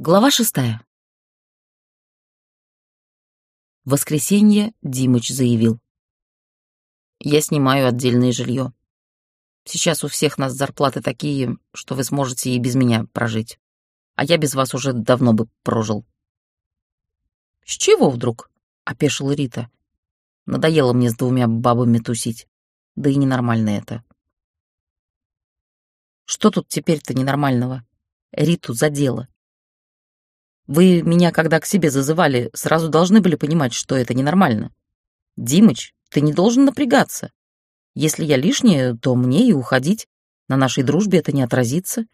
Глава шестая. Воскресенье Димыч заявил. «Я снимаю отдельное жилье. Сейчас у всех нас зарплаты такие, что вы сможете и без меня прожить. А я без вас уже давно бы прожил». «С чего вдруг?» — опешила Рита. «Надоело мне с двумя бабами тусить. Да и ненормально это». «Что тут теперь-то ненормального?» Риту задело. Вы меня, когда к себе зазывали, сразу должны были понимать, что это ненормально. Димыч, ты не должен напрягаться. Если я лишняя, то мне и уходить. На нашей дружбе это не отразится.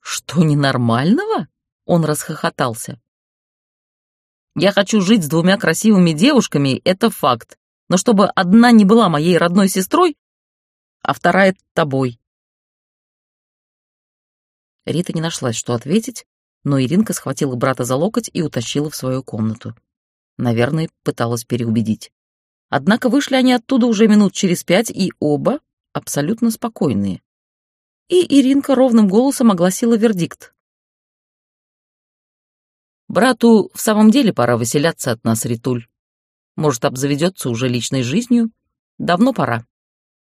Что ненормального? Он расхохотался. Я хочу жить с двумя красивыми девушками, это факт. Но чтобы одна не была моей родной сестрой, а вторая — тобой. Рита не нашлась, что ответить, но Иринка схватила брата за локоть и утащила в свою комнату. Наверное, пыталась переубедить. Однако вышли они оттуда уже минут через пять, и оба абсолютно спокойные. И Иринка ровным голосом огласила вердикт. «Брату в самом деле пора выселяться от нас, Ритуль. Может, обзаведется уже личной жизнью? Давно пора.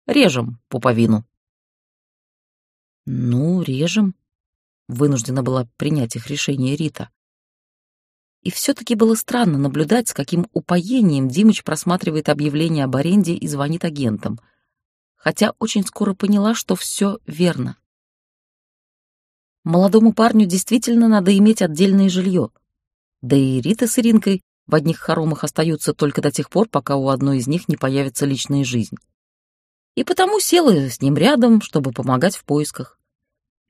Режем пуповину». «Ну, режем», Вынуждена была принять их решение Рита. И все-таки было странно наблюдать, с каким упоением Димыч просматривает объявление об аренде и звонит агентам. Хотя очень скоро поняла, что все верно. Молодому парню действительно надо иметь отдельное жилье. Да и Рита с Иринкой в одних хоромах остаются только до тех пор, пока у одной из них не появится личная жизнь. И потому села с ним рядом, чтобы помогать в поисках.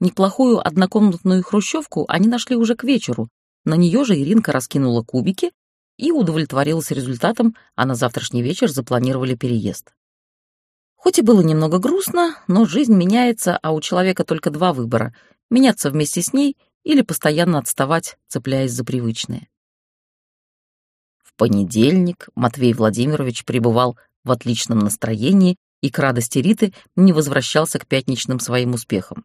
Неплохую однокомнатную хрущевку они нашли уже к вечеру. На нее же Иринка раскинула кубики и удовлетворилась результатом, а на завтрашний вечер запланировали переезд. Хоть и было немного грустно, но жизнь меняется, а у человека только два выбора — меняться вместе с ней или постоянно отставать, цепляясь за привычное. В понедельник Матвей Владимирович пребывал в отличном настроении и к радости Риты не возвращался к пятничным своим успехам.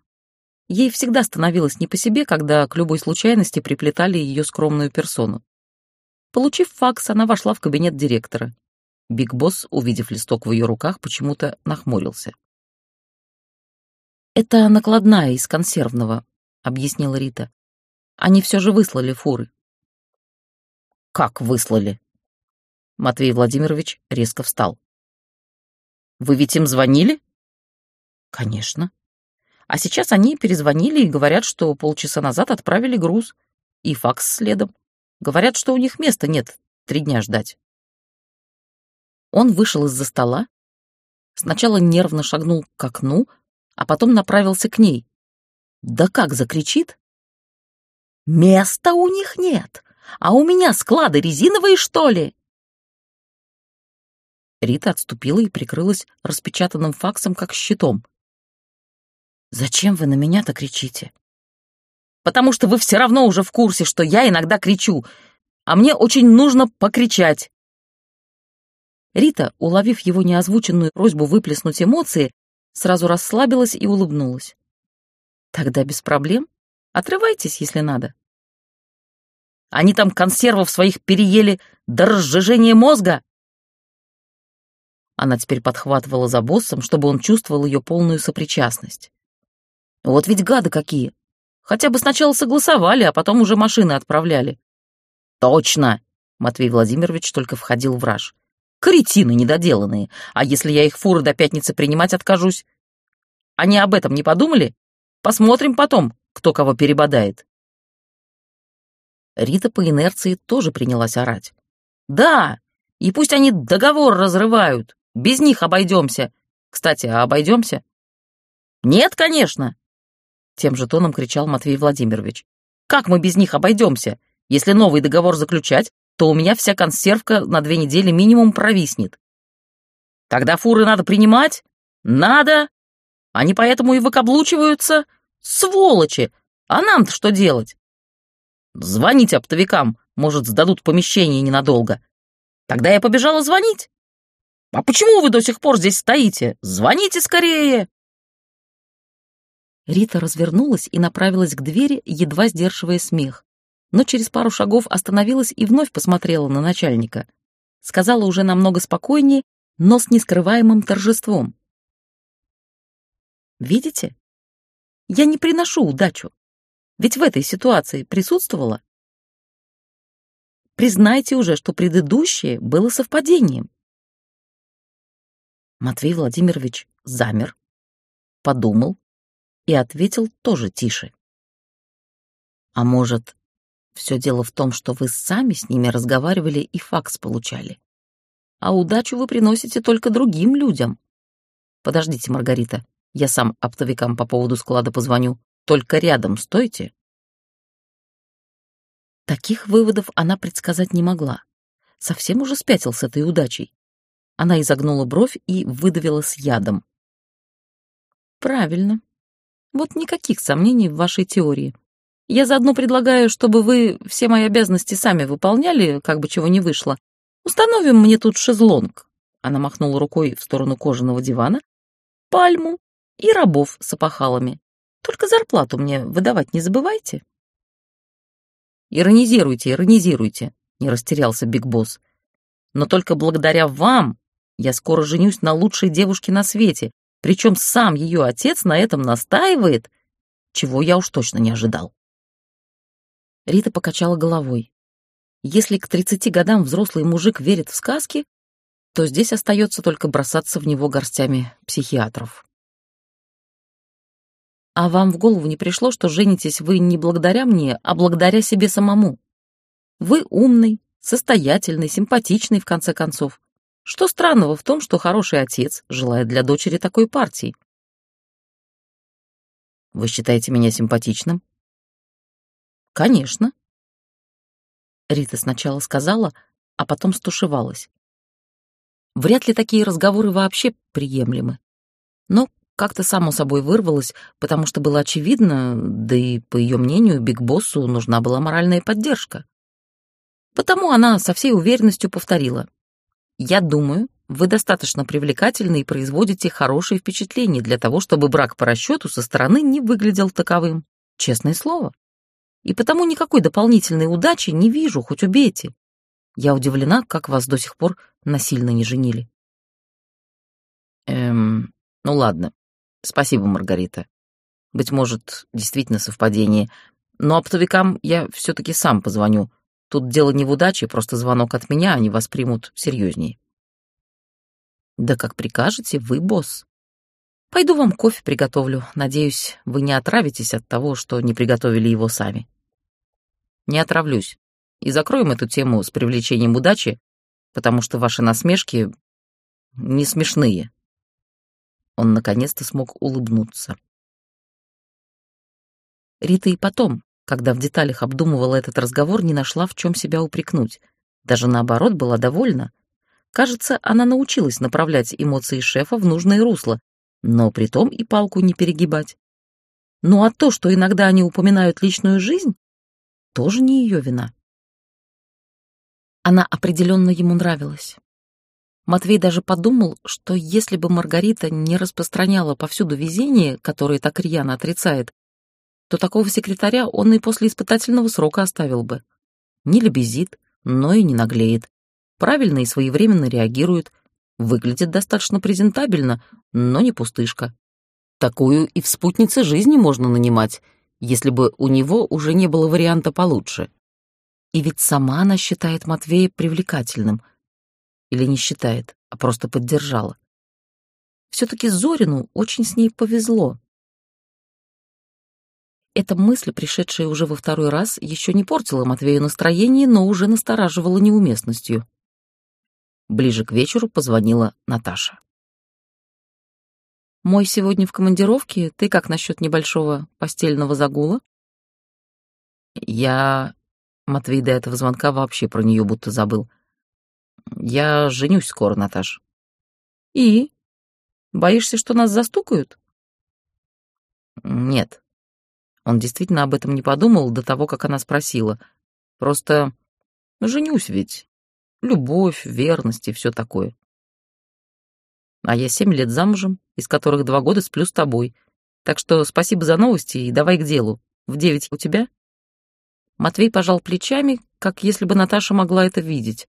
Ей всегда становилось не по себе, когда к любой случайности приплетали ее скромную персону. Получив факс, она вошла в кабинет директора. Биг Босс, увидев листок в ее руках, почему-то нахмурился. «Это накладная из консервного», — объяснила Рита. «Они все же выслали фуры». «Как выслали?» Матвей Владимирович резко встал. «Вы ведь им звонили?» «Конечно», а сейчас они перезвонили и говорят, что полчаса назад отправили груз. И факс следом. Говорят, что у них места нет три дня ждать. Он вышел из-за стола, сначала нервно шагнул к окну, а потом направился к ней. Да как закричит? «Места у них нет! А у меня склады резиновые, что ли?» Рита отступила и прикрылась распечатанным факсом как щитом. «Зачем вы на меня-то кричите?» «Потому что вы все равно уже в курсе, что я иногда кричу, а мне очень нужно покричать». Рита, уловив его неозвученную просьбу выплеснуть эмоции, сразу расслабилась и улыбнулась. «Тогда без проблем. Отрывайтесь, если надо». «Они там консервов своих переели до разжижения мозга!» Она теперь подхватывала за боссом, чтобы он чувствовал ее полную сопричастность. Вот ведь гады какие. Хотя бы сначала согласовали, а потом уже машины отправляли. Точно! Матвей Владимирович только входил в раж. Кретины недоделанные. А если я их фуры до пятницы принимать откажусь? Они об этом не подумали? Посмотрим потом, кто кого перебодает. Рита по инерции тоже принялась орать. «Да, и пусть они договор разрывают. Без них обойдемся. Кстати, а обойдемся?» «Нет, конечно. Тем же тоном кричал Матвей Владимирович. «Как мы без них обойдемся? Если новый договор заключать, то у меня вся консервка на две недели минимум провиснет. Тогда фуры надо принимать? Надо! Они поэтому и выкаблучиваются. Сволочи! А нам-то что делать? Звоните оптовикам, может, сдадут помещение ненадолго. Тогда я побежала звонить. А почему вы до сих пор здесь стоите? Звоните скорее!» Рита развернулась и направилась к двери, едва сдерживая смех. Но через пару шагов остановилась и вновь посмотрела на начальника. Сказала уже намного спокойнее, но с нескрываемым торжеством. «Видите? Я не приношу удачу. Ведь в этой ситуации присутствовала. Признайте уже, что предыдущее было совпадением. Матвей Владимирович замер, подумал и ответил тоже тише. А может, все дело в том, что вы сами с ними разговаривали и факс получали. А удачу вы приносите только другим людям. Подождите, Маргарита, я сам оптовикам по поводу склада позвоню. Только рядом стойте. Таких выводов она предсказать не могла. Совсем уже спятил с этой удачей. Она изогнула бровь и выдавила с ядом. «Правильно. Вот никаких сомнений в вашей теории. Я заодно предлагаю, чтобы вы все мои обязанности сами выполняли, как бы чего не вышло. Установим мне тут шезлонг». Она махнула рукой в сторону кожаного дивана, пальму и рабов с опахалами. Только зарплату мне выдавать не забывайте. Иронизируйте, иронизируйте, не растерялся Биг Босс. Но только благодаря вам я скоро женюсь на лучшей девушке на свете, причем сам ее отец на этом настаивает, чего я уж точно не ожидал. Рита покачала головой. Если к 30 годам взрослый мужик верит в сказки, то здесь остается только бросаться в него горстями психиатров. А вам в голову не пришло, что женитесь вы не благодаря мне, а благодаря себе самому? Вы умный, состоятельный, симпатичный, в конце концов. Что странного в том, что хороший отец желает для дочери такой партии? Вы считаете меня симпатичным? Конечно. Рита сначала сказала, а потом стушевалась. Вряд ли такие разговоры вообще приемлемы. Но как-то само собой вырвалось, потому что было очевидно, да и, по ее мнению, Биг Боссу нужна была моральная поддержка. Потому она со всей уверенностью повторила. «Я думаю, вы достаточно привлекательны и производите хорошее впечатление для того, чтобы брак по расчету со стороны не выглядел таковым. Честное слово. И потому никакой дополнительной удачи не вижу, хоть убейте. Я удивлена, как вас до сих пор насильно не женили». «Эм, ну ладно, Спасибо, Маргарита. Быть может, действительно совпадение. Но оптовикам я все-таки сам позвоню. Тут дело не в удаче, просто звонок от меня они воспримут серьезнее. Да как прикажете, вы босс. Пойду вам кофе приготовлю. Надеюсь, вы не отравитесь от того, что не приготовили его сами. Не отравлюсь. И закроем эту тему с привлечением удачи, потому что ваши насмешки не смешные. Он наконец-то смог улыбнуться. Рита и потом, когда в деталях обдумывала этот разговор, не нашла, в чем себя упрекнуть. Даже наоборот, была довольна. Кажется, она научилась направлять эмоции шефа в нужное русло, но при том и палку не перегибать. Ну а то, что иногда они упоминают личную жизнь, тоже не ее вина. Она определенно ему нравилась. Матвей даже подумал, что если бы Маргарита не распространяла повсюду везение, которое так рьяно отрицает, то такого секретаря он и после испытательного срока оставил бы. Не лебезит, но и не наглеет. Правильно и своевременно реагирует. Выглядит достаточно презентабельно, но не пустышка. Такую и в спутнице жизни можно нанимать, если бы у него уже не было варианта получше. И ведь сама она считает Матвея привлекательным — или не считает, а просто поддержала. Все-таки Зорину очень с ней повезло. Эта мысль, пришедшая уже во второй раз, еще не портила Матвею настроение, но уже настораживала неуместностью. Ближе к вечеру позвонила Наташа. «Мой сегодня в командировке. Ты как насчет небольшого постельного загула?» «Я...» Матвей до этого звонка вообще про нее будто забыл. Я женюсь скоро, Наташ. И? Боишься, что нас застукают? Нет. Он действительно об этом не подумал до того, как она спросила. Просто женюсь ведь. Любовь, верность и все такое. А я семь лет замужем, из которых два года сплю с тобой. Так что спасибо за новости и давай к делу. В девять у тебя?» Матвей пожал плечами, как если бы Наташа могла это видеть.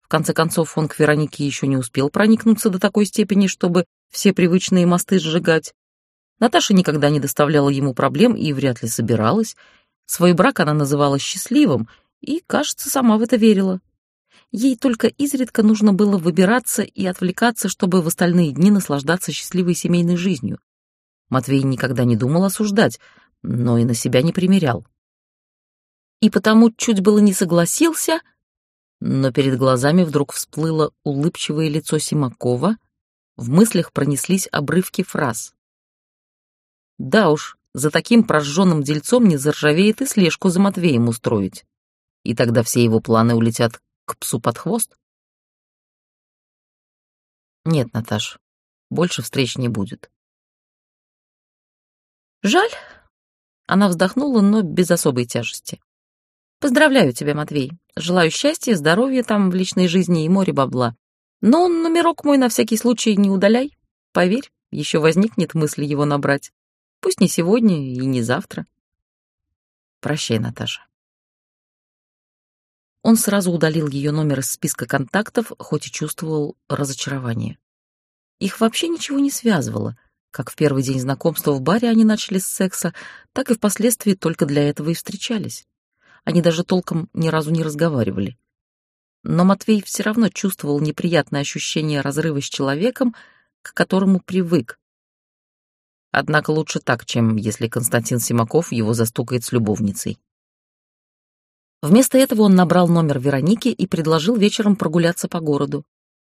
В конце концов, он к Веронике еще не успел проникнуться до такой степени, чтобы все привычные мосты сжигать. Наташа никогда не доставляла ему проблем и вряд ли собиралась. Свой брак она называла счастливым и, кажется, сама в это верила. Ей только изредка нужно было выбираться и отвлекаться, чтобы в остальные дни наслаждаться счастливой семейной жизнью. Матвей никогда не думал осуждать, но и на себя не примерял. И потому чуть было не согласился, но перед глазами вдруг всплыло улыбчивое лицо Симакова, в мыслях пронеслись обрывки фраз. Да уж, за таким прожженным дельцом не заржавеет и слежку за Матвеем устроить. И тогда все его планы улетят к псу под хвост. Нет, Наташ, больше встреч не будет. Жаль. Она вздохнула, но без особой тяжести. Поздравляю тебя, Матвей. Желаю счастья, здоровья там в личной жизни и море бабла. Но номерок мой на всякий случай не удаляй. Поверь, еще возникнет мысль его набрать. Пусть не сегодня и не завтра. Прощай, Наташа. Он сразу удалил ее номер из списка контактов, хоть и чувствовал разочарование. Их вообще ничего не связывало. Как в первый день знакомства в баре они начали с секса, так и впоследствии только для этого и встречались. Они даже толком ни разу не разговаривали. Но Матвей все равно чувствовал неприятное ощущение разрыва с человеком, к которому привык, Однако лучше так, чем если Константин Симаков его застукает с любовницей. Вместо этого он набрал номер Вероники и предложил вечером прогуляться по городу.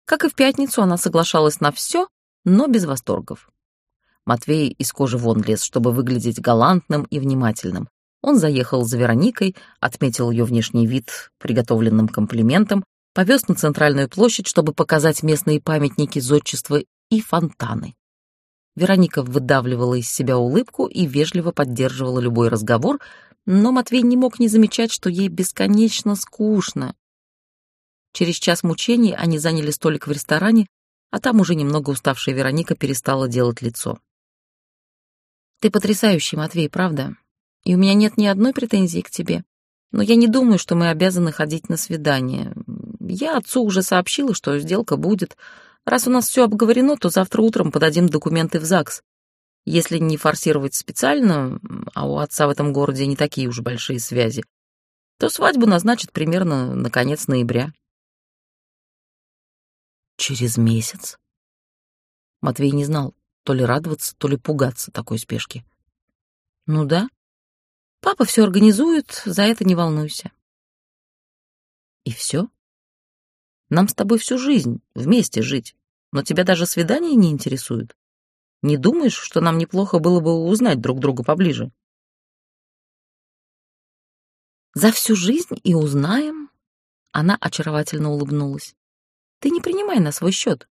Как и в пятницу, она соглашалась на все, но без восторгов. Матвей из кожи вон лез, чтобы выглядеть галантным и внимательным. Он заехал за Вероникой, отметил ее внешний вид приготовленным комплиментом, повез на центральную площадь, чтобы показать местные памятники зодчества и фонтаны. Вероника выдавливала из себя улыбку и вежливо поддерживала любой разговор, но Матвей не мог не замечать, что ей бесконечно скучно. Через час мучений они заняли столик в ресторане, а там уже немного уставшая Вероника перестала делать лицо. «Ты потрясающий, Матвей, правда? И у меня нет ни одной претензии к тебе. Но я не думаю, что мы обязаны ходить на свидание. Я отцу уже сообщила, что сделка будет, Раз у нас все обговорено, то завтра утром подадим документы в ЗАГС. Если не форсировать специально, а у отца в этом городе не такие уж большие связи, то свадьбу назначат примерно на конец ноября. Через месяц? Матвей не знал, то ли радоваться, то ли пугаться такой спешки. Ну да. Папа все организует, за это не волнуйся. И все? Нам с тобой всю жизнь вместе жить, но тебя даже свидания не интересуют. Не думаешь, что нам неплохо было бы узнать друг друга поближе? За всю жизнь и узнаем. Она очаровательно улыбнулась. Ты не принимай на свой счет.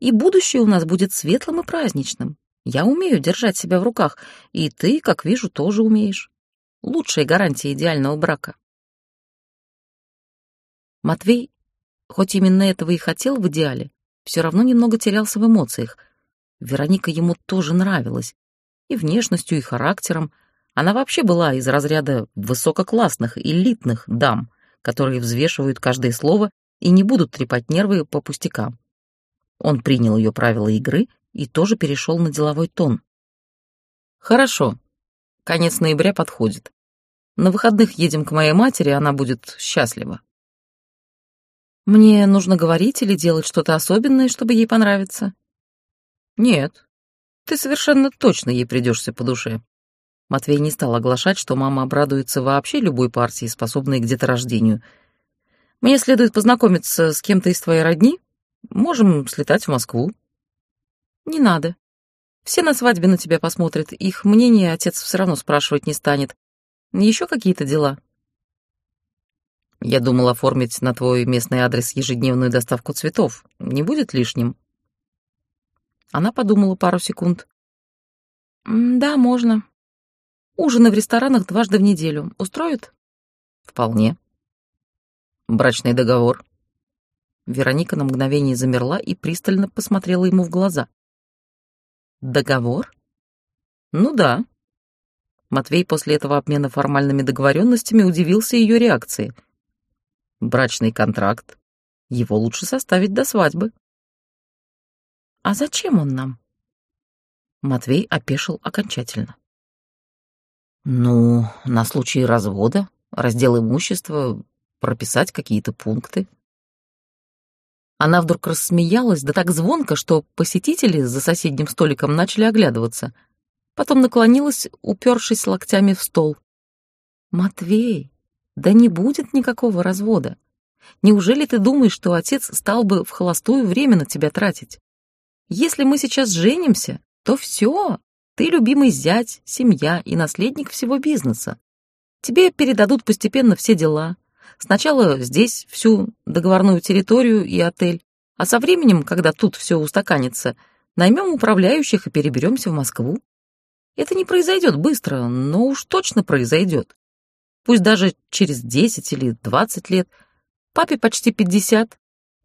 И будущее у нас будет светлым и праздничным. Я умею держать себя в руках, и ты, как вижу, тоже умеешь. Лучшая гарантия идеального брака. Матвей Хоть именно этого и хотел в идеале, все равно немного терялся в эмоциях. Вероника ему тоже нравилась. И внешностью, и характером. Она вообще была из разряда высококлассных, элитных дам, которые взвешивают каждое слово и не будут трепать нервы по пустякам. Он принял ее правила игры и тоже перешел на деловой тон. «Хорошо. Конец ноября подходит. На выходных едем к моей матери, она будет счастлива. Мне нужно говорить или делать что-то особенное, чтобы ей понравиться? Нет. Ты совершенно точно ей придешься по душе. Матвей не стал оглашать, что мама обрадуется вообще любой партии, способной к деторождению. Мне следует познакомиться с кем-то из твоей родни. Можем слетать в Москву. Не надо. Все на свадьбе на тебя посмотрят. Их мнение отец все равно спрашивать не станет. Еще какие-то дела? Я думал оформить на твой местный адрес ежедневную доставку цветов. Не будет лишним?» Она подумала пару секунд. «Да, можно. Ужины в ресторанах дважды в неделю. Устроит?» «Вполне». «Брачный договор». Вероника на мгновение замерла и пристально посмотрела ему в глаза. «Договор?» Ну да. Матвей после этого обмена формальными договоренностями удивился ее реакции. Брачный контракт. Его лучше составить до свадьбы. А зачем он нам? Матвей опешил окончательно. Ну, на случай развода, раздел имущества, прописать какие-то пункты. Она вдруг рассмеялась, да так звонко, что посетители за соседним столиком начали оглядываться. Потом наклонилась, упершись локтями в стол. «Матвей, да не будет никакого развода. Неужели ты думаешь, что отец стал бы в холостую время на тебя тратить? Если мы сейчас женимся, то все, ты любимый зять, семья и наследник всего бизнеса. Тебе передадут постепенно все дела. Сначала здесь всю договорную территорию и отель, а со временем, когда тут все устаканится, наймем управляющих и переберемся в Москву. Это не произойдет быстро, но уж точно произойдет. Пусть даже через 10 или 20 лет. Папе почти 50.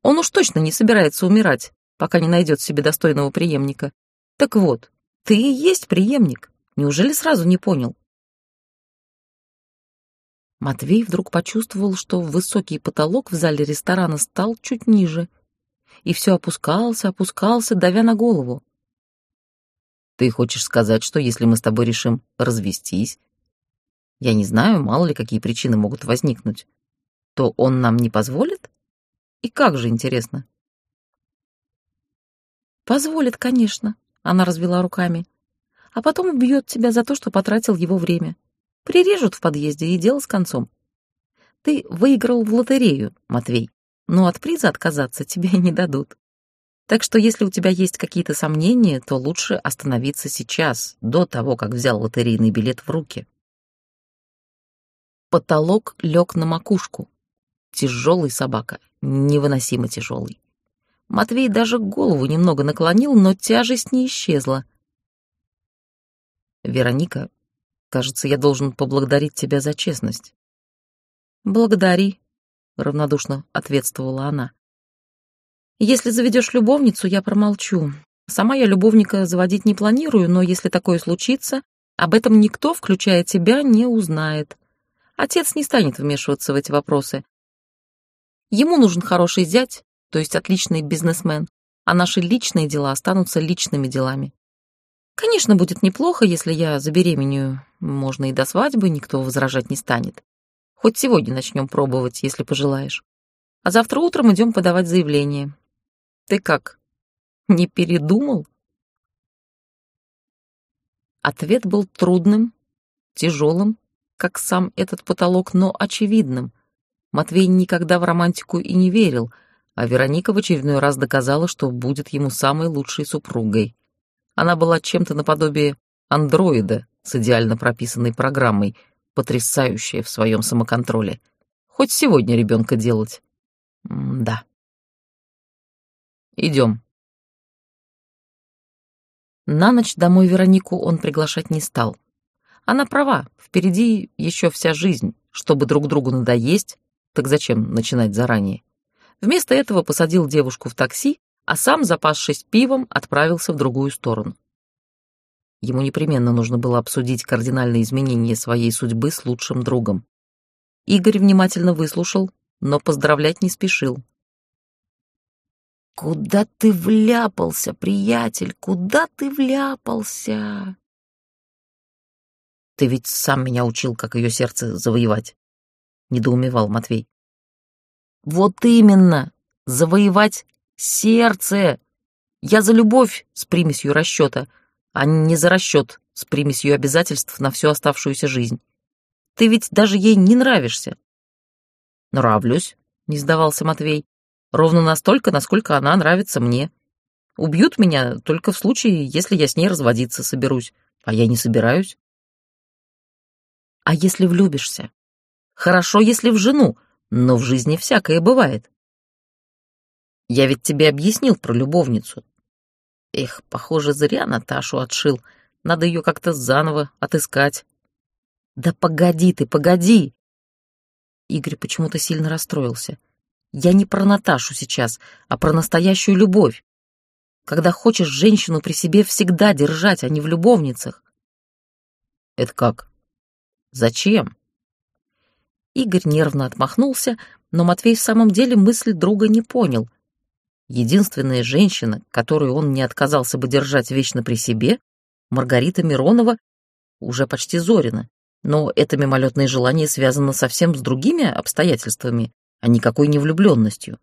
Он уж точно не собирается умирать, пока не найдет себе достойного преемника. Так вот, ты и есть преемник. Неужели сразу не понял? Матвей вдруг почувствовал, что высокий потолок в зале ресторана стал чуть ниже, и все опускался, опускался, давя на голову. Ты хочешь сказать, что если мы с тобой решим развестись, я не знаю, мало ли какие причины могут возникнуть, то он нам не позволит? И как же, интересно? Позволит, конечно, она развела руками. А потом убьет тебя за то, что потратил его время. Прирежут в подъезде и дело с концом. Ты выиграл в лотерею, Матвей, но от приза отказаться тебе не дадут. Так что если у тебя есть какие-то сомнения, то лучше остановиться сейчас, до того, как взял лотерейный билет в руки. Потолок лег на макушку. Тяжелый собака, невыносимо тяжелый. Матвей даже голову немного наклонил, но тяжесть не исчезла. «Вероника, кажется, я должен поблагодарить тебя за честность». «Благодари», — равнодушно ответствовала она. «Если заведешь любовницу, я промолчу. Сама я любовника заводить не планирую, но если такое случится, об этом никто, включая тебя, не узнает. Отец не станет вмешиваться в эти вопросы. Ему нужен хороший зять, то есть отличный бизнесмен, а наши личные дела останутся личными делами. Конечно, будет неплохо, если я забеременею. Можно и до свадьбы, никто возражать не станет. Хоть сегодня начнем пробовать, если пожелаешь. А завтра утром идем подавать заявление. Ты как, не передумал? Ответ был трудным, тяжелым, как сам этот потолок, но очевидным. Матвей никогда в романтику и не верил — а Вероника в очередной раз доказала, что будет ему самой лучшей супругой. Она была чем-то наподобие андроида с идеально прописанной программой, потрясающая в своем самоконтроле. Хоть сегодня ребенка делать. М да. Идем. На ночь домой Веронику он приглашать не стал. Она права, впереди еще вся жизнь. Чтобы друг другу надоесть, так зачем начинать заранее? Вместо этого посадил девушку в такси, а сам, запасшись пивом, отправился в другую сторону. Ему непременно нужно было обсудить кардинальные изменения своей судьбы с лучшим другом. Игорь внимательно выслушал, но поздравлять не спешил. «Куда ты вляпался, приятель? Куда ты вляпался?» «Ты ведь сам меня учил, как ее сердце завоевать», — недоумевал Матвей. Вот именно, завоевать сердце. Я за любовь с примесью расчета, а не за расчет с примесью обязательств на всю оставшуюся жизнь. Ты ведь даже ей не нравишься. Нравлюсь, не сдавался Матвей. Ровно настолько, насколько она нравится мне. Убьют меня только в случае, если я с ней разводиться соберусь, а я не собираюсь. А если влюбишься? Хорошо, если в жену, но в жизни всякое бывает. Я ведь тебе объяснил про любовницу. Эх, похоже, зря Наташу отшил. Надо ее как-то заново отыскать. Да погоди ты, погоди! Игорь почему-то сильно расстроился. Я не про Наташу сейчас, а про настоящую любовь. Когда хочешь женщину при себе всегда держать, а не в любовницах. Это как? Зачем? Игорь нервно отмахнулся, но Матвей в самом деле мысль друга не понял. Единственная женщина, которую он не отказался бы держать вечно при себе, Маргарита Миронова, уже почти Зорина. Но это мимолетное желание связано совсем с другими обстоятельствами, а никакой не влюбленностью.